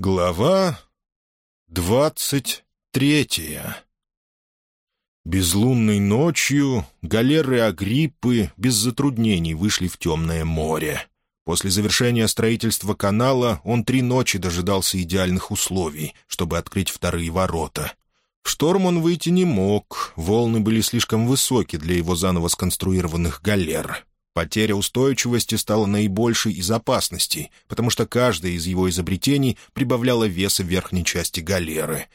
Глава двадцать третья Безлунной ночью галеры Агриппы без затруднений вышли в темное море. После завершения строительства канала он три ночи дожидался идеальных условий, чтобы открыть вторые ворота. В шторм он выйти не мог, волны были слишком высоки для его заново сконструированных галер. Потеря устойчивости стала наибольшей из опасностей, потому что каждое из его изобретений прибавляло веса верхней части галеры.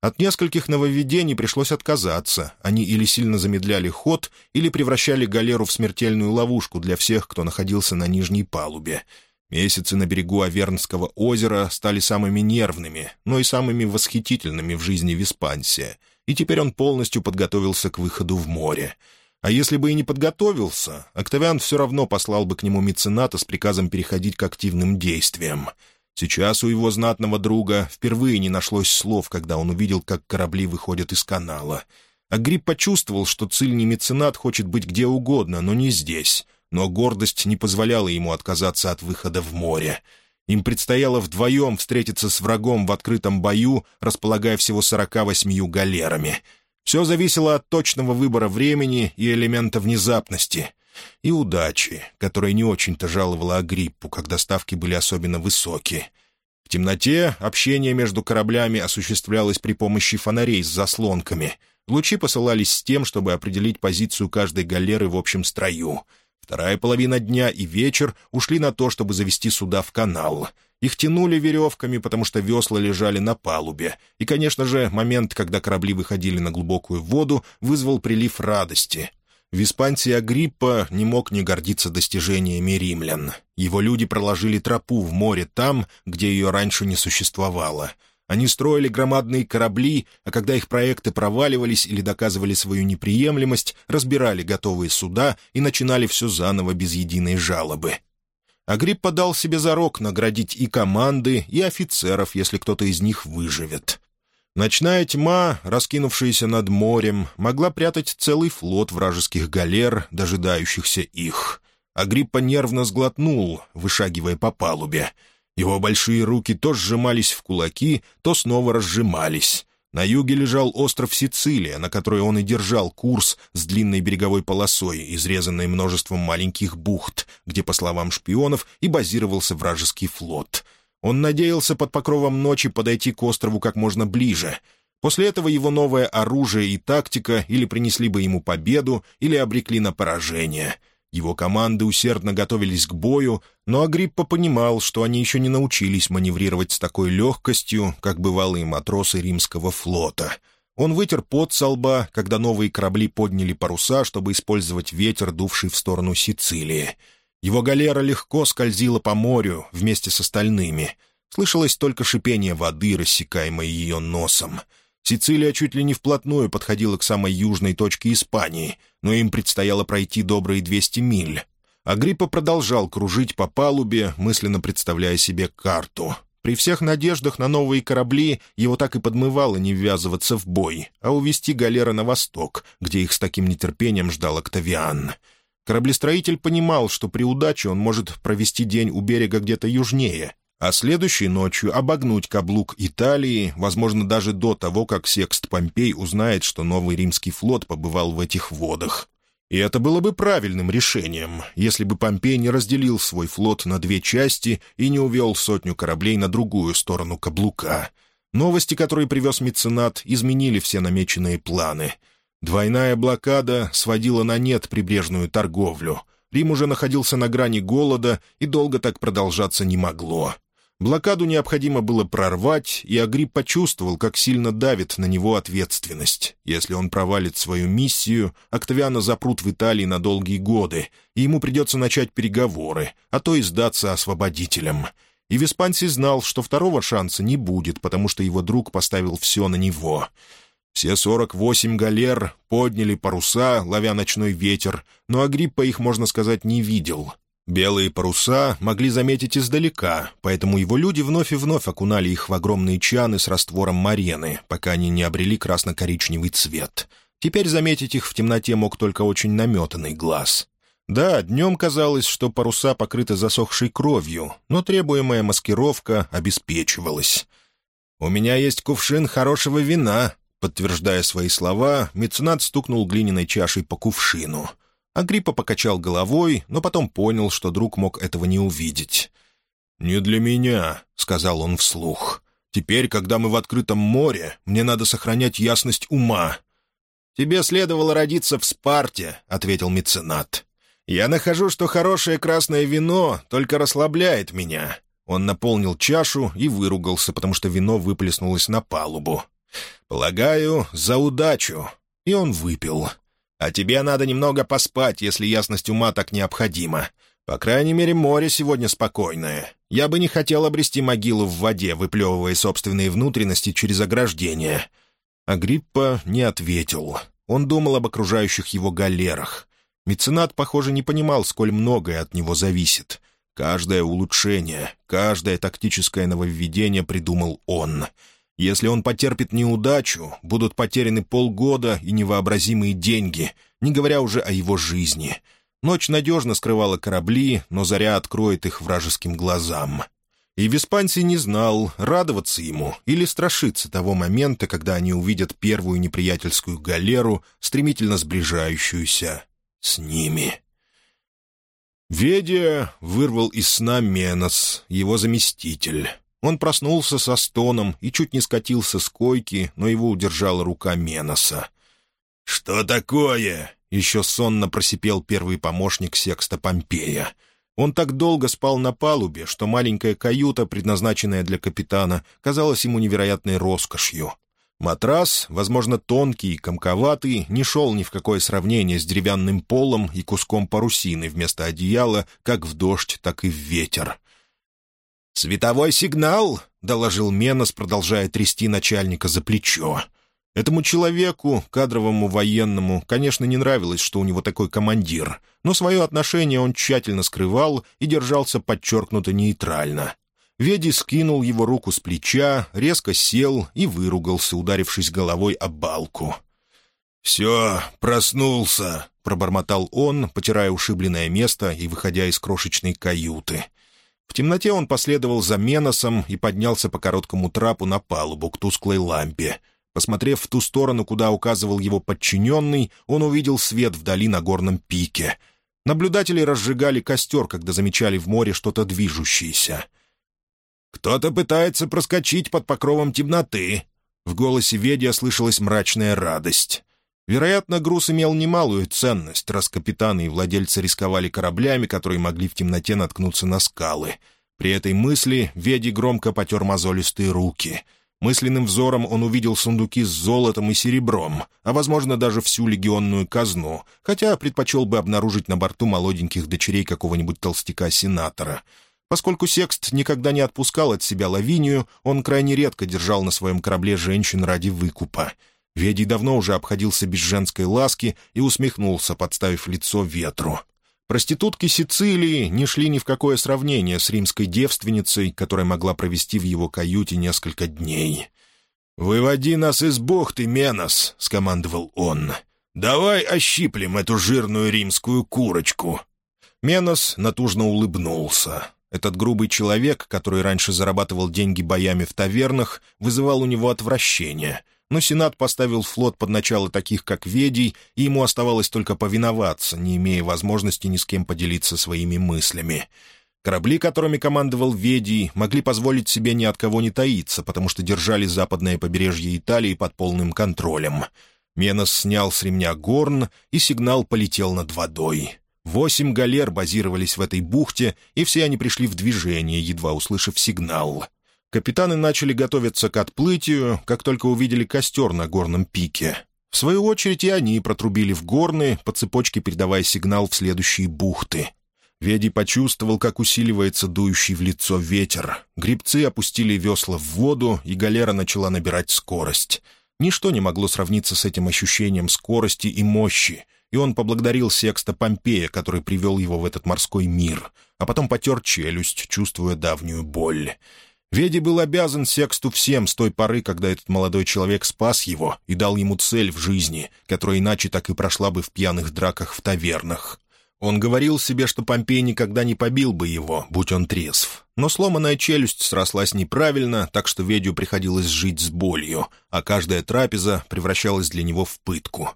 От нескольких нововведений пришлось отказаться. Они или сильно замедляли ход, или превращали галеру в смертельную ловушку для всех, кто находился на нижней палубе. Месяцы на берегу Авернского озера стали самыми нервными, но и самыми восхитительными в жизни Виспансия, и теперь он полностью подготовился к выходу в море — а если бы и не подготовился, Октавиан все равно послал бы к нему мецената с приказом переходить к активным действиям. Сейчас у его знатного друга впервые не нашлось слов, когда он увидел, как корабли выходят из канала. Агрипп почувствовал, что цильный меценат хочет быть где угодно, но не здесь. Но гордость не позволяла ему отказаться от выхода в море. Им предстояло вдвоем встретиться с врагом в открытом бою, располагая всего сорока восьмию галерами — все зависело от точного выбора времени и элемента внезапности. И удачи, которая не очень-то жаловала Агриппу, когда ставки были особенно высокие. В темноте общение между кораблями осуществлялось при помощи фонарей с заслонками. Лучи посылались с тем, чтобы определить позицию каждой галеры в общем строю. Вторая половина дня и вечер ушли на то, чтобы завести суда в канал — их тянули веревками, потому что весла лежали на палубе. И, конечно же, момент, когда корабли выходили на глубокую воду, вызвал прилив радости. Виспансий Агриппа не мог не гордиться достижениями римлян. Его люди проложили тропу в море там, где ее раньше не существовало. Они строили громадные корабли, а когда их проекты проваливались или доказывали свою неприемлемость, разбирали готовые суда и начинали все заново без единой жалобы. Агриппа дал себе зарок наградить и команды, и офицеров, если кто-то из них выживет. Ночная тьма, раскинувшаяся над морем, могла прятать целый флот вражеских галер, дожидающихся их. Агриппа нервно сглотнул, вышагивая по палубе. Его большие руки то сжимались в кулаки, то снова разжимались. На юге лежал остров Сицилия, на который он и держал курс с длинной береговой полосой, изрезанной множеством маленьких бухт, где, по словам шпионов, и базировался вражеский флот. Он надеялся под покровом ночи подойти к острову как можно ближе. После этого его новое оружие и тактика или принесли бы ему победу, или обрекли на поражение — его команды усердно готовились к бою, но Агриппа понимал, что они еще не научились маневрировать с такой легкостью, как бывалые матросы римского флота. Он вытер пот со лба, когда новые корабли подняли паруса, чтобы использовать ветер, дувший в сторону Сицилии. Его галера легко скользила по морю вместе с остальными. Слышалось только шипение воды, рассекаемой ее носом — Сицилия чуть ли не вплотную подходила к самой южной точке Испании, но им предстояло пройти добрые 200 миль. Агриппа продолжал кружить по палубе, мысленно представляя себе карту. При всех надеждах на новые корабли его так и подмывало не ввязываться в бой, а увести галеры на восток, где их с таким нетерпением ждал Октавиан. Кораблестроитель понимал, что при удаче он может провести день у берега где-то южнее, а следующей ночью обогнуть каблук Италии, возможно, даже до того, как Секст Помпей узнает, что новый римский флот побывал в этих водах. И это было бы правильным решением, если бы Помпей не разделил свой флот на две части и не увел сотню кораблей на другую сторону каблука. Новости, которые привез меценат, изменили все намеченные планы. Двойная блокада сводила на нет прибрежную торговлю. Рим уже находился на грани голода, и долго так продолжаться не могло. Блокаду необходимо было прорвать, и Агрипп почувствовал, как сильно давит на него ответственность. Если он провалит свою миссию, Октавиана запрут в Италии на долгие годы, и ему придется начать переговоры, а то и сдаться освободителям. И Веспансий знал, что второго шанса не будет, потому что его друг поставил все на него. Все сорок восемь галер подняли паруса, ловя ночной ветер, но Агриппа их, можно сказать, не видел. Белые паруса могли заметить издалека, поэтому его люди вновь и вновь окунали их в огромные чаны с раствором марены, пока они не обрели красно-коричневый цвет. Теперь заметить их в темноте мог только очень наметанный глаз. Да, днем казалось, что паруса покрыты засохшей кровью, но требуемая маскировка обеспечивалась. «У меня есть кувшин хорошего вина», — подтверждая свои слова, меценат стукнул глиняной чашей по кувшину. Агриппа покачал головой, но потом понял, что друг мог этого не увидеть. «Не для меня», — сказал он вслух. «Теперь, когда мы в открытом море, мне надо сохранять ясность ума». «Тебе следовало родиться в Спарте», — ответил меценат. «Я нахожу, что хорошее красное вино только расслабляет меня». Он наполнил чашу и выругался, потому что вино выплеснулось на палубу. «Полагаю, за удачу». И он выпил. «А тебе надо немного поспать, если ясность ума так необходима. По крайней мере, море сегодня спокойное. Я бы не хотел обрести могилу в воде, выплевывая собственные внутренности через ограждение». Агриппа не ответил. Он думал об окружающих его галерах. Меценат, похоже, не понимал, сколь многое от него зависит. Каждое улучшение, каждое тактическое нововведение придумал он. Если он потерпит неудачу, будут потеряны полгода и невообразимые деньги, не говоря уже о его жизни. Ночь надежно скрывала корабли, но заря откроет их вражеским глазам. И Веспансий не знал, радоваться ему или страшиться того момента, когда они увидят первую неприятельскую галеру, стремительно сближающуюся с ними. Ведя вырвал из сна Менос, его заместитель. Он проснулся со стоном и чуть не скатился с койки, но его удержала рука Меноса. «Что такое?» — еще сонно просипел первый помощник секста Помпея — он так долго спал на палубе, что маленькая каюта, предназначенная для капитана, казалась ему невероятной роскошью. Матрас, возможно, тонкий и комковатый, не шел ни в какое сравнение с деревянным полом и куском парусины вместо одеяла, как в дождь, так и в ветер. «Световой сигнал!» — доложил Менос, продолжая трясти начальника за плечо. Этому человеку, кадровому военному, конечно, не нравилось, что у него такой командир, но свое отношение он тщательно скрывал и держался подчеркнуто нейтрально. Веди скинул его руку с плеча, резко сел и выругался, ударившись головой о балку. «Все, проснулся», — пробормотал он, потирая ушибленное место и выходя из крошечной каюты. В темноте он последовал за Меносом и поднялся по короткому трапу на палубу к тусклой лампе — Посмотрев в ту сторону, куда указывал его подчиненный, он увидел свет вдали на горном пике. Наблюдатели разжигали костер, когда замечали в море что-то движущееся. «Кто-то пытается проскочить под покровом темноты», в голосе Ведия слышалась мрачная радость. Вероятно, груз имел немалую ценность, раз капитаны и владельцы рисковали кораблями, которые могли в темноте наткнуться на скалы. При этой мысли Веди громко потер мозолистые руки — Мысленным взором он увидел сундуки с золотом и серебром, а, возможно, даже всю легионную казну, хотя предпочел бы обнаружить на борту молоденьких дочерей какого-нибудь толстяка-сенатора. Поскольку Секст никогда не отпускал от себя Лавинию, он крайне редко держал на своем корабле женщин ради выкупа. Ведий давно уже обходился без женской ласки и усмехнулся, подставив лицо ветру. Проститутки Сицилии не шли ни в какое сравнение с римской девственницей, которая могла провести в его каюте несколько дней. «Выводи нас из бухты, Менос!» — скомандовал он. «Давай ощиплем эту жирную римскую курочку!» Менос натужно улыбнулся. Этот грубый человек, который раньше зарабатывал деньги боями в тавернах, вызывал у него отвращение — но Сенат поставил флот под начало таких, как Ведий, и ему оставалось только повиноваться, не имея возможности ни с кем поделиться своими мыслями. Корабли, которыми командовал Ведий, могли позволить себе ни от кого не таиться, потому что держали западное побережье Италии под полным контролем. Менос снял с ремня горн, и сигнал полетел над водой. Восемь галер базировались в этой бухте, и все они пришли в движение, едва услышав сигнал. Капитаны начали готовиться к отплытию, как только увидели костер на горном пике. В свою очередь и они протрубили в горны, по цепочке передавая сигнал в следующие бухты. Веди почувствовал, как усиливается дующий в лицо ветер. Грибцы опустили весла в воду, и галера начала набирать скорость. Ничто не могло сравниться с этим ощущением скорости и мощи, и он поблагодарил Секста Помпея, который привел его в этот морской мир, а потом потер челюсть, чувствуя давнюю боль. Веди был обязан Сексту всем с той поры, когда этот молодой человек спас его и дал ему цель в жизни, которая иначе так и прошла бы в пьяных драках в тавернах. Он говорил себе, что Помпей никогда не побил бы его, будь он трезв. Но сломанная челюсть срослась неправильно, так что Ведю приходилось жить с болью, а каждая трапеза превращалась для него в пытку.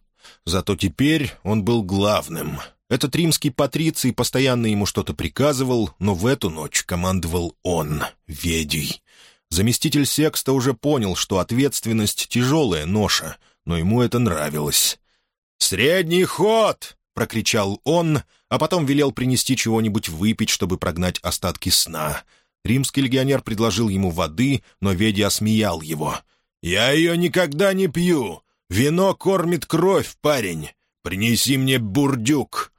Зато теперь он был главным. Этот римский патриций постоянно ему что-то приказывал, но в эту ночь командовал он, Ведий. Заместитель Секста уже понял, что ответственность — тяжелая ноша, но ему это нравилось. «Средний ход!» — прокричал он, а потом велел принести чего-нибудь выпить, чтобы прогнать остатки сна. Римский легионер предложил ему воды, но Веди осмеял его. «Я ее никогда не пью! Вино кормит кровь, парень! Принеси мне бурдюк!»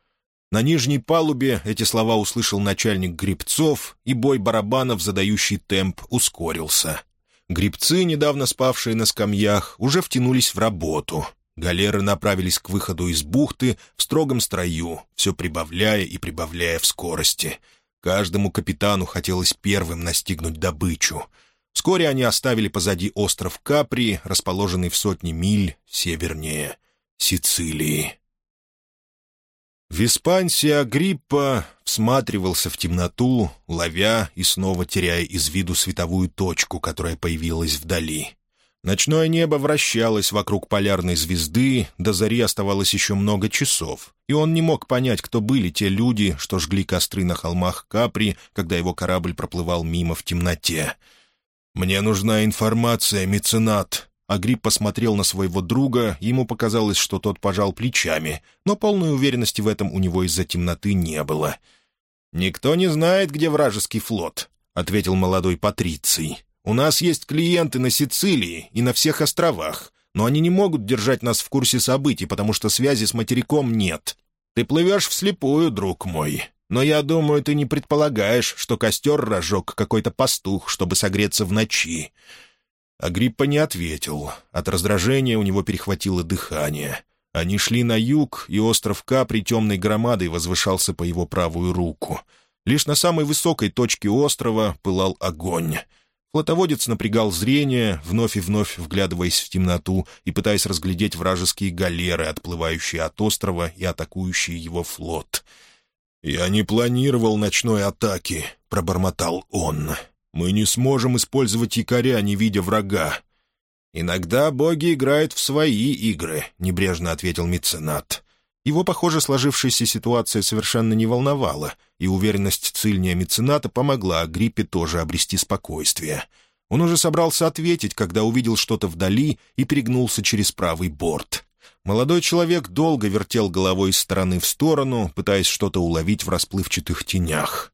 На нижней палубе эти слова услышал начальник грибцов, и бой барабанов, задающий темп, ускорился. Грибцы, недавно спавшие на скамьях, уже втянулись в работу. Галеры направились к выходу из бухты в строгом строю, все прибавляя и прибавляя в скорости. Каждому капитану хотелось первым настигнуть добычу. Вскоре они оставили позади остров Капри, расположенный в сотни миль севернее Сицилии. Веспансия Агриппа всматривался в темноту, ловя и снова теряя из виду световую точку, которая появилась вдали. Ночное небо вращалось вокруг полярной звезды, до зари оставалось еще много часов, и он не мог понять, кто были те люди, что жгли костры на холмах Капри, когда его корабль проплывал мимо в темноте. «Мне нужна информация, меценат», Агрип посмотрел на своего друга, ему показалось, что тот пожал плечами, но полной уверенности в этом у него из-за темноты не было. «Никто не знает, где вражеский флот», — ответил молодой Патриций. «У нас есть клиенты на Сицилии и на всех островах, но они не могут держать нас в курсе событий, потому что связи с материком нет. Ты плывешь вслепую, друг мой. Но я думаю, ты не предполагаешь, что костер разжег какой-то пастух, чтобы согреться в ночи. Агриппа не ответил. От раздражения у него перехватило дыхание. Они шли на юг, и остров Капри темной громадой возвышался по его правую руку. Лишь на самой высокой точке острова пылал огонь. Флотоводец напрягал зрение, вновь и вновь вглядываясь в темноту и пытаясь разглядеть вражеские галеры, отплывающие от острова и атакующие его флот. «Я не планировал ночной атаки», — пробормотал он. Мы не сможем использовать якоря, не видя врага». «Иногда боги играют в свои игры», — небрежно ответил меценат. Его, похоже, сложившаяся ситуация совершенно не волновала, и уверенность цильния мецената помогла Агриппе тоже обрести спокойствие. Он уже собрался ответить, когда увидел что-то вдали и перегнулся через правый борт. Молодой человек долго вертел головой из стороны в сторону, пытаясь что-то уловить в расплывчатых тенях.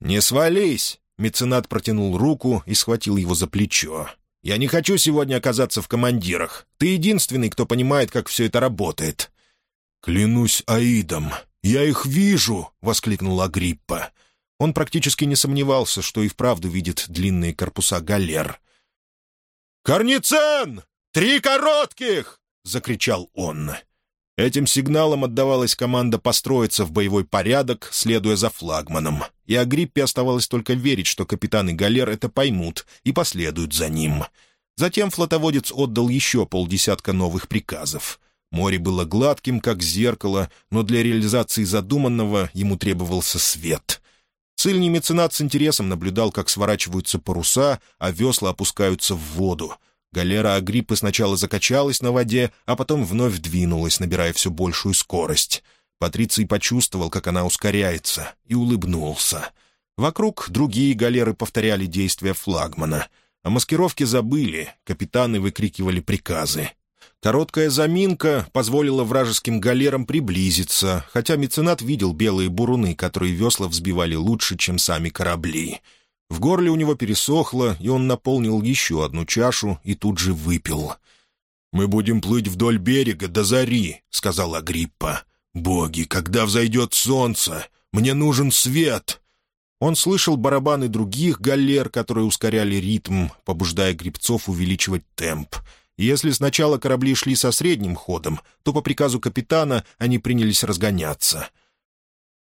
«Не свались!» Меценат протянул руку и схватил его за плечо. «Я не хочу сегодня оказаться в командирах. Ты единственный, кто понимает, как все это работает». «Клянусь Аидом, я их вижу!» — воскликнул Агриппа. Он практически не сомневался, что и вправду видит длинные корпуса галер. «Корницен! Три коротких!» — закричал он. Этим сигналом отдавалась команда построиться в боевой порядок, следуя за флагманом, и Агриппе оставалось только верить, что капитаны галер это поймут и последуют за ним. Затем флотоводец отдал еще полдесятка новых приказов. Море было гладким, как зеркало, но для реализации задуманного ему требовался свет. Цильний меценат с интересом наблюдал, как сворачиваются паруса, а весла опускаются в воду — Галера Агриппы сначала закачалась на воде, а потом вновь двинулась, набирая все большую скорость. Патриций почувствовал, как она ускоряется, и улыбнулся. Вокруг другие галеры повторяли действия флагмана. О маскировке забыли, капитаны выкрикивали приказы. Короткая заминка позволила вражеским галерам приблизиться, хотя меценат видел белые буруны, которые весла взбивали лучше, чем сами корабли — в горле у него пересохло, и он наполнил еще одну чашу и тут же выпил. «Мы будем плыть вдоль берега до зари», — сказала Гриппа. «Боги, когда взойдет солнце? Мне нужен свет!» Он слышал барабаны других галер, которые ускоряли ритм, побуждая грибцов увеличивать темп. Если сначала корабли шли со средним ходом, то по приказу капитана они принялись разгоняться.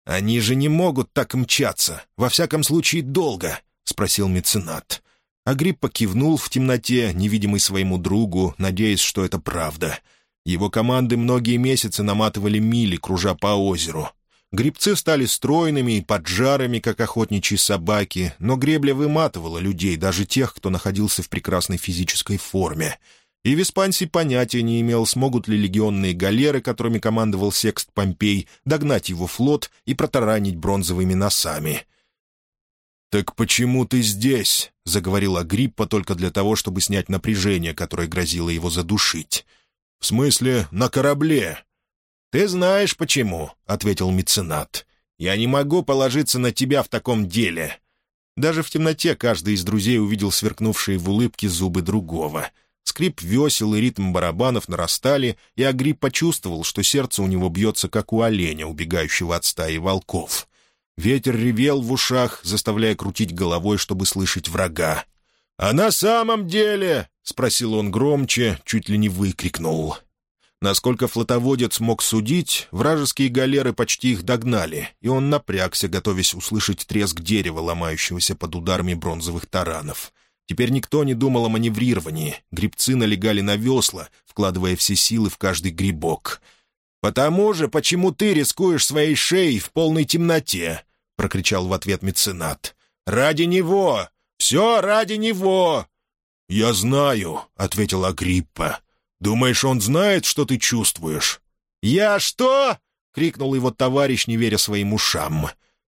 «Они же не могут так мчаться, во всяком случае долго», — спросил меценат. Агриппа кивнул в темноте, невидимый своему другу, надеясь, что это правда. Его команды многие месяцы наматывали мили, кружа по озеру. Грибцы стали стройными и поджарами, как охотничьи собаки, но гребля выматывала людей, даже тех, кто находился в прекрасной физической форме. И Веспансий понятия не имел, смогут ли легионные галеры, которыми командовал Секст Помпей, догнать его флот и протаранить бронзовыми носами. «Так почему ты здесь?» — заговорил Агриппа только для того, чтобы снять напряжение, которое грозило его задушить. «В смысле, на корабле?» «Ты знаешь, почему», — ответил меценат. «Я не могу положиться на тебя в таком деле». Даже в темноте каждый из друзей увидел сверкнувшие в улыбке зубы другого. Скрип весел и ритм барабанов нарастали, и Агрипп почувствовал, что сердце у него бьется, как у оленя, убегающего от стаи волков. Ветер ревел в ушах, заставляя крутить головой, чтобы слышать врага. «А на самом деле?» — спросил он громче, чуть ли не выкрикнул. Насколько флотоводец мог судить, вражеские галеры почти их догнали, и он напрягся, готовясь услышать треск дерева, ломающегося под ударами бронзовых таранов. Теперь никто не думал о маневрировании. Грибцы налегали на весла, вкладывая все силы в каждый грибок. «Потому же, почему ты рискуешь своей шеей в полной темноте?» — прокричал в ответ меценат. «Ради него! Все ради него!» «Я знаю», — ответил Агриппа. «Думаешь, он знает, что ты чувствуешь?» «Я что?» — крикнул его товарищ, не веря своим ушам.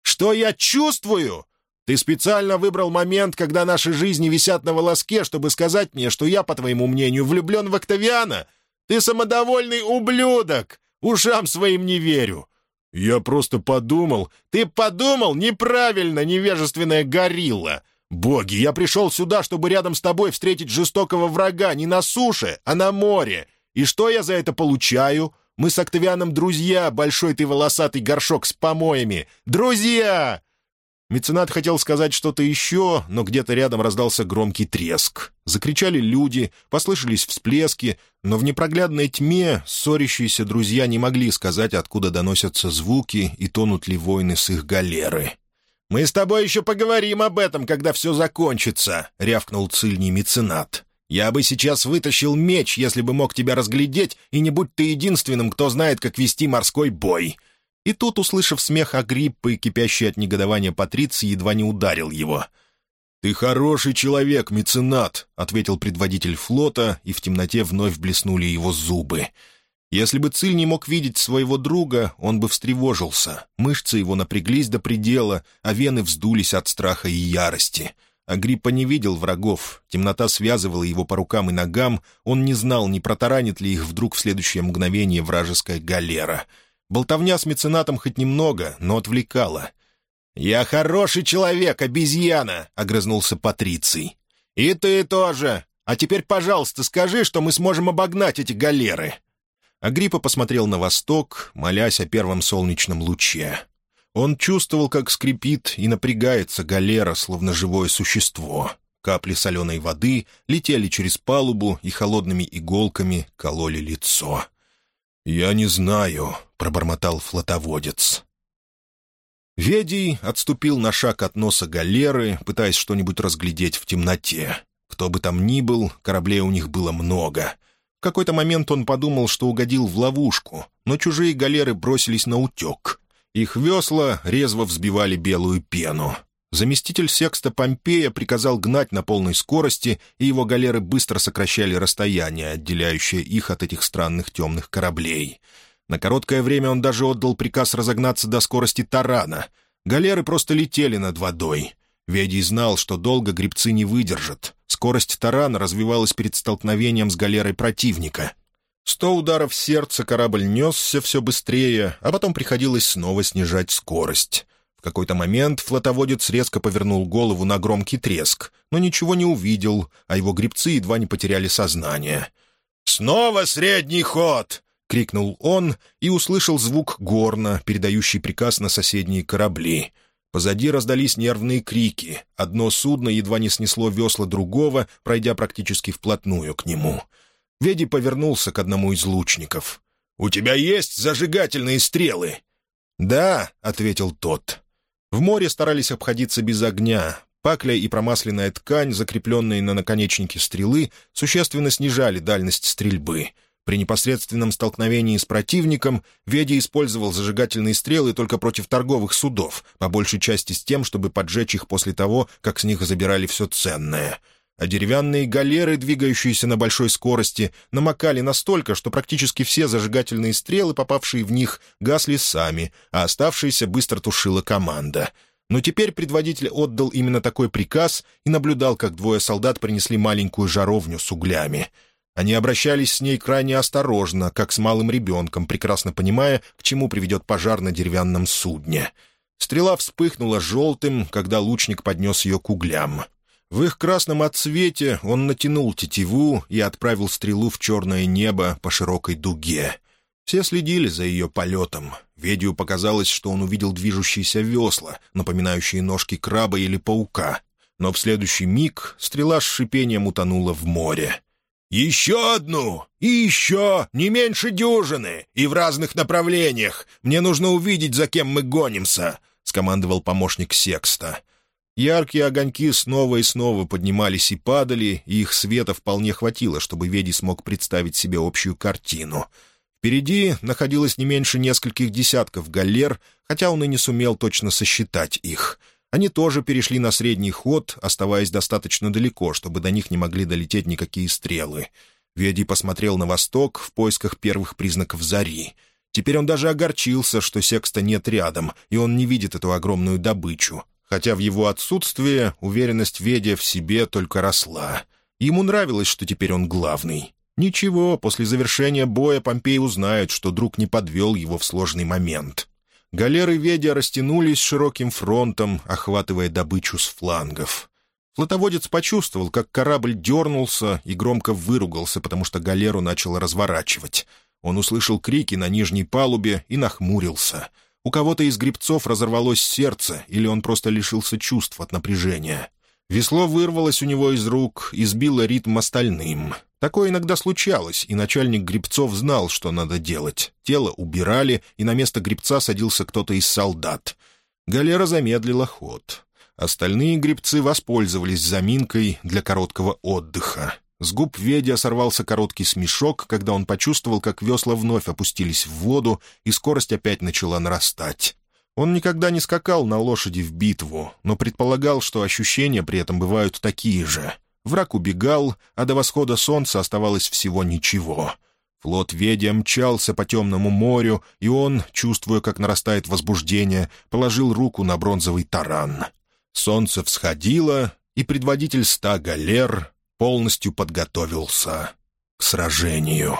«Что я чувствую? Ты специально выбрал момент, когда наши жизни висят на волоске, чтобы сказать мне, что я, по твоему мнению, влюблен в Октавиана? Ты самодовольный ублюдок! Ушам своим не верю!» «Я просто подумал...» «Ты подумал? Неправильно, невежественная горилла!» «Боги, я пришел сюда, чтобы рядом с тобой встретить жестокого врага не на суше, а на море. И что я за это получаю? Мы с Октавианом друзья, большой ты волосатый горшок с помоями. Друзья!» Меценат хотел сказать что-то еще, но где-то рядом раздался громкий треск. Закричали люди, послышались всплески, но в непроглядной тьме ссорящиеся друзья не могли сказать, откуда доносятся звуки и тонут ли войны с их галеры. «Мы с тобой еще поговорим об этом, когда все закончится», — рявкнул цильний меценат. «Я бы сейчас вытащил меч, если бы мог тебя разглядеть, и не будь ты единственным, кто знает, как вести морской бой. И тут, услышав смех Агриппы, кипящий от негодования Патриции, едва не ударил его. «Ты хороший человек, меценат», — ответил предводитель флота, и в темноте вновь блеснули его зубы. Если бы Циль не мог видеть своего друга, он бы встревожился. Мышцы его напряглись до предела, а вены вздулись от страха и ярости. Агриппа не видел врагов, темнота связывала его по рукам и ногам, он не знал, не протаранит ли их вдруг в следующее мгновение вражеская галера — Болтовня с меценатом хоть немного, но отвлекала. «Я хороший человек, обезьяна!» — огрызнулся Патриций. «И ты тоже! А теперь, пожалуйста, скажи, что мы сможем обогнать эти галеры!» Агриппа посмотрел на восток, молясь о первом солнечном луче. Он чувствовал, как скрипит и напрягается галера, словно живое существо. Капли соленой воды летели через палубу и холодными иголками кололи лицо. «Я не знаю», — пробормотал флотоводец. Ведий отступил на шаг от носа галеры, пытаясь что-нибудь разглядеть в темноте. Кто бы там ни был, кораблей у них было много. В какой-то момент он подумал, что угодил в ловушку, но чужие галеры бросились на утек. Их весла резво взбивали белую пену. Заместитель секста Помпея приказал гнать на полной скорости, и его галеры быстро сокращали расстояние, отделяющее их от этих странных темных кораблей. На короткое время он даже отдал приказ разогнаться до скорости тарана. Галеры просто летели над водой. Ведий знал, что долго грибцы не выдержат. Скорость тарана развивалась перед столкновением с галерой противника. Сто ударов сердца корабль несся все быстрее, а потом приходилось снова снижать скорость какой-то момент флотоводец резко повернул голову на громкий треск, но ничего не увидел, а его грибцы едва не потеряли сознание. «Снова средний ход!» — крикнул он и услышал звук горна, передающий приказ на соседние корабли. Позади раздались нервные крики. Одно судно едва не снесло весла другого, пройдя практически вплотную к нему. Веди повернулся к одному из лучников. «У тебя есть зажигательные стрелы?» «Да», — ответил тот. В море старались обходиться без огня. Пакля и промасленная ткань, закрепленные на наконечнике стрелы, существенно снижали дальность стрельбы. При непосредственном столкновении с противником Веди использовал зажигательные стрелы только против торговых судов, по большей части с тем, чтобы поджечь их после того, как с них забирали все ценное. А деревянные галеры, двигающиеся на большой скорости, намокали настолько, что практически все зажигательные стрелы, попавшие в них, гасли сами, а оставшиеся быстро тушила команда — но теперь предводитель отдал именно такой приказ и наблюдал, как двое солдат принесли маленькую жаровню с углями. Они обращались с ней крайне осторожно, как с малым ребенком, прекрасно понимая, к чему приведет пожар на деревянном судне. Стрела вспыхнула желтым, когда лучник поднес ее к углям. В их красном отсвете он натянул тетиву и отправил стрелу в черное небо по широкой дуге. Все следили за ее полетом. Ведию показалось, что он увидел движущиеся весла, напоминающие ножки краба или паука. Но в следующий миг стрела с шипением утонула в море. «Еще одну! И еще! Не меньше дюжины! И в разных направлениях! Мне нужно увидеть, за кем мы гонимся!» — скомандовал помощник Секста. Яркие огоньки снова и снова поднимались и падали, и их света вполне хватило, чтобы Веди смог представить себе общую картину — Впереди находилось не меньше нескольких десятков галер, хотя он и не сумел точно сосчитать их. Они тоже перешли на средний ход, оставаясь достаточно далеко, чтобы до них не могли долететь никакие стрелы. Веди посмотрел на восток в поисках первых признаков зари. Теперь он даже огорчился, что Секста нет рядом, и он не видит эту огромную добычу. Хотя в его отсутствие уверенность Ведя в себе только росла. Ему нравилось, что теперь он главный. Ничего, после завершения боя Помпей узнает, что друг не подвел его в сложный момент. Галеры Ведя растянулись широким фронтом, охватывая добычу с флангов. Флотоводец почувствовал, как корабль дернулся и громко выругался, потому что галеру начало разворачивать. Он услышал крики на нижней палубе и нахмурился. У кого-то из грибцов разорвалось сердце, или он просто лишился чувств от напряжения. Весло вырвалось у него из рук и сбило ритм остальным. Такое иногда случалось, и начальник грибцов знал, что надо делать. Тело убирали, и на место грибца садился кто-то из солдат. Галера замедлила ход. Остальные грибцы воспользовались заминкой для короткого отдыха. С губ Ведя сорвался короткий смешок, когда он почувствовал, как весла вновь опустились в воду, и скорость опять начала нарастать. Он никогда не скакал на лошади в битву, но предполагал, что ощущения при этом бывают такие же. Враг убегал, а до восхода солнца оставалось всего ничего. Флот Ведя мчался по темному морю, и он, чувствуя, как нарастает возбуждение, положил руку на бронзовый таран. Солнце всходило, и предводитель ста галер полностью подготовился к сражению.